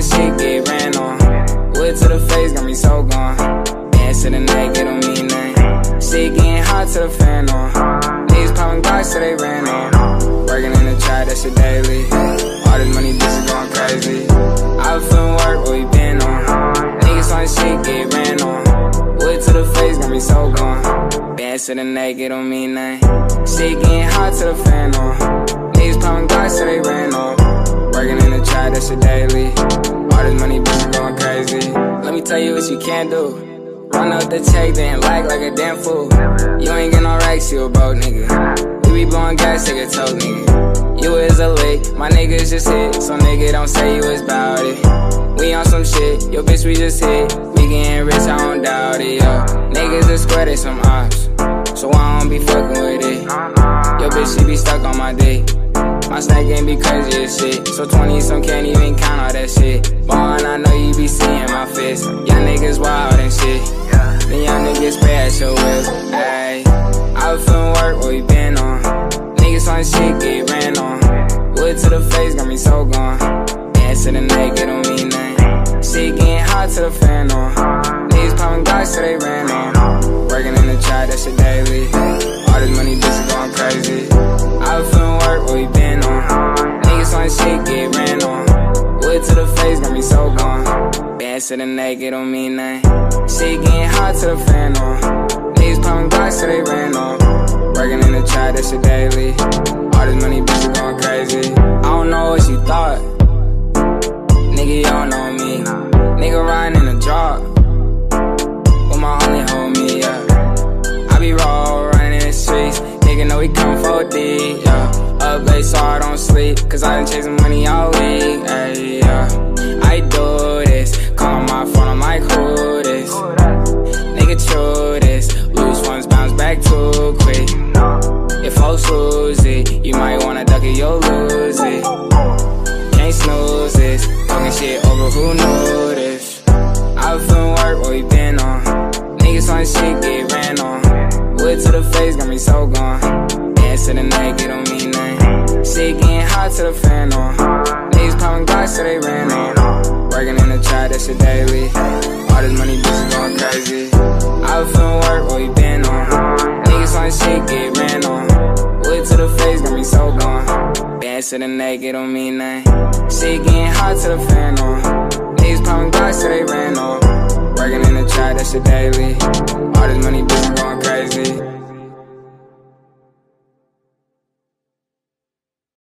shit, get ran on. Wood to the face, got me so gone. Your daily. All this money, bitches going crazy. I was feeling work, what we been on? Niggas on shit, get ran on. Wood to the face, got me so gone. Dance to the night, get on me name. Shit getting hot to the fan on. Niggas popping blocks till they ran on. Working in the trap, that's your daily. All this money, bitch, going crazy. Let me tell you what you can't do. Run up the check, then like like a damn fool. You ain't get no racks, you a broke nigga. We be blowing gas, take a toke, nigga. My niggas just hit. So nigga, don't say you was bout it. We on some shit, yo bitch, we just hit. We getting rich, I don't doubt it, yo. Niggas is square, they some ops. So I don't be fucking with it. Yo bitch, she be stuck on my dick. My snack game be crazy as shit. So 20 some can't even count all that to the face, got me so gone. Dance to the night, get on me name. Shit getting hot to the fan on. Niggas popping blocks till they ran on. Working in the trap, that's your daily. All this money, bitches going crazy. I was feeling work, what we been on. Niggas on shit, get ran on. Wood to the face, got me so gone. Dance to the naked on me name. Shit getting hot to the fan on. Niggas popping blocks till they ran on. Working in the trap, that's your daily. All this money, bitches going crazy. Don't know what you thought. Nigga, you don't know me. Nigga riding in a drop. With my only homie, yeah. I be raw, running in the streets. Nigga know we come for D, yeah. Up late so I don't sleep. Cause I been chasing money all week, ay, yeah. I do this. Call my phone, I'm like, who this? Nigga, true this. Lose ones, bounce back too quick. If folks lose This. Talking shit over, who knew this? I was feeling work, what we been on. Niggas on shit, get ran on. Wood to the face, got me so gone. Dance to the night, get on me name. Shit getting hot to the fan on. Niggas popping blocks so they ran on. Working in the trap, that's your daily. To the naked on me name. Shit getting hot to the fan on. Niggas popping blocks till they ran on. Working in the trap, that's your daily.